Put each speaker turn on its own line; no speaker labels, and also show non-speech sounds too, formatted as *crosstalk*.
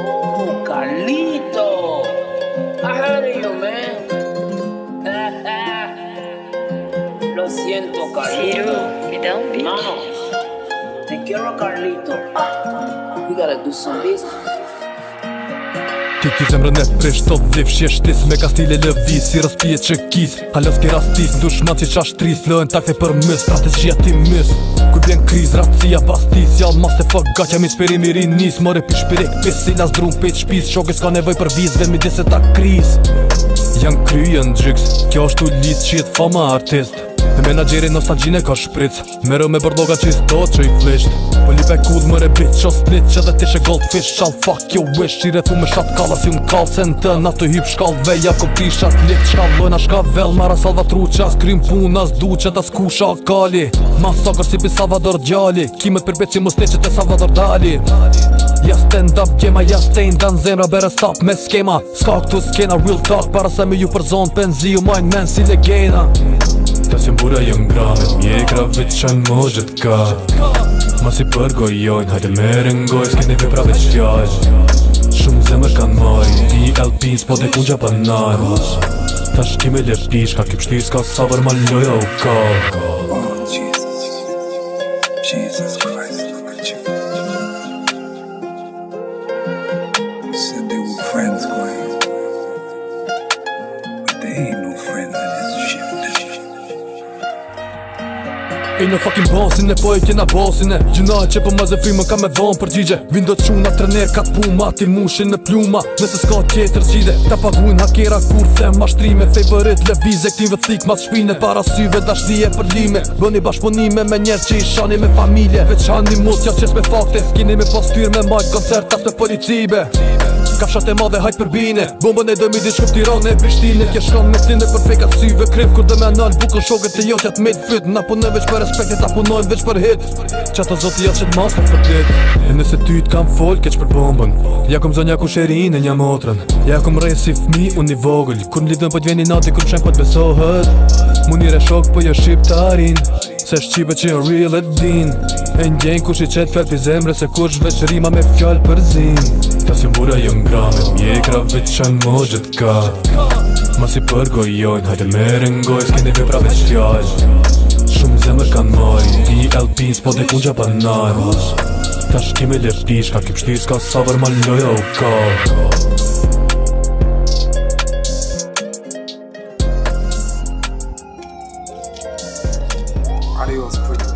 ¡Oh, Carlito!
¡Ah, heard you, man.
*laughs* Lo siento, Carlito. Mano, te quiero, Carlito. We gotta do some business. Kjo kjo qëmë rëndet prish të dhif shjeshtis Me ka stile lëviz si rëspije që kis Halës ke rastis, dushman që qa shtris Lëhen takte për mës, strategia ti mës Kuj bjen kriz, ratësia pastis Jal mas të fër gaqa mi shpiri miri nis Mëre pi shpiri këpis, si las drun pëjt shpis Shokës ka nevoj për viz, ve mi dhe se ta kriz Janë kryen gjyks, kjo është u lis që jetë fama artist Me menagjeri nësa gjine ka shpric Me rëm e bërdoga që i sdo që i flisht Po lipe kud më bitch o snit Që dhe tishe gold fish Shall fuck you wish I rethu me shat kalla si un kall Se në të na të hip shkall veja Ko pishat lip shkall Lojna shka vel mara salva truqa Skrym pun as du që ta sku shakali Ma si pi salvador Gjalli Kimet përbet që mu snit që te salvador dali Ja stand up gjema ja stain dan zemra Bera stop me skema Ska këtu skena real talk Para se me ju përzon penzi u men si legena Ta si mbura jo
n'grame i krav veç qaj mozhet ka Ma si përgoj jojnë Hajde me rëngoj s'kene ve pra veç Shumë zemër kanë maj D.L.P. i po dhe ku nar Ta shki lepish Ka kip shtis ka savër ma loja u ka Oh Jesus Jesus Christ Jesus Christ
E në fucking bossin e po e kena bossin e Gjuna e që po më zëfri ka me vën për gjigje Vin të quna trener ka puma Ti mushin në pluma Nëse s'ka tjetër gjide Ta paguin hakera kur them ma shtrime Fej bërit le vize shpine Para syve da për lime Bëni bashkëpunime me njerë që i shani me familje Veçani mos ja qes me fakte Kini me pas me majt koncertas me policibe Ka fshat e madhe hajt për bine Bombën e dojmë i diskup tira në e bishtine Kje shkan me tine për fejka të syve krev Kur dhe me anal bukën shokët të jotjat me të fyt Na punoj veç për respekt e ta punojn veç për hit Qa të zotë jatë që të maskat për dit E nëse ty të kam fol keq për bombën Ja kom zonja ku sherin e nja motrën Ja kom rej si fmi unë i vogël Kur në lidhën po t'vjeni nati kur shen po t'besohet Mu njëre shok po jë jo shqip t'arin Se shqipe që në real e din E ndjen ku shqip qëtë fel pizemre Se kush shqip qërima me fjall për zin Ta si mbura jo n'gra
mjekra veçan më gjithë ka Ma si përgoj jojnë Hajde me rëngoj S'kendi me prave veç t'jajsh Shumë zemër kanë në moj Ti alpins po dhe ku gja banar Ta shkime le pish Ka kip shtir s'ka savër ma loja u ka Adios, pretty.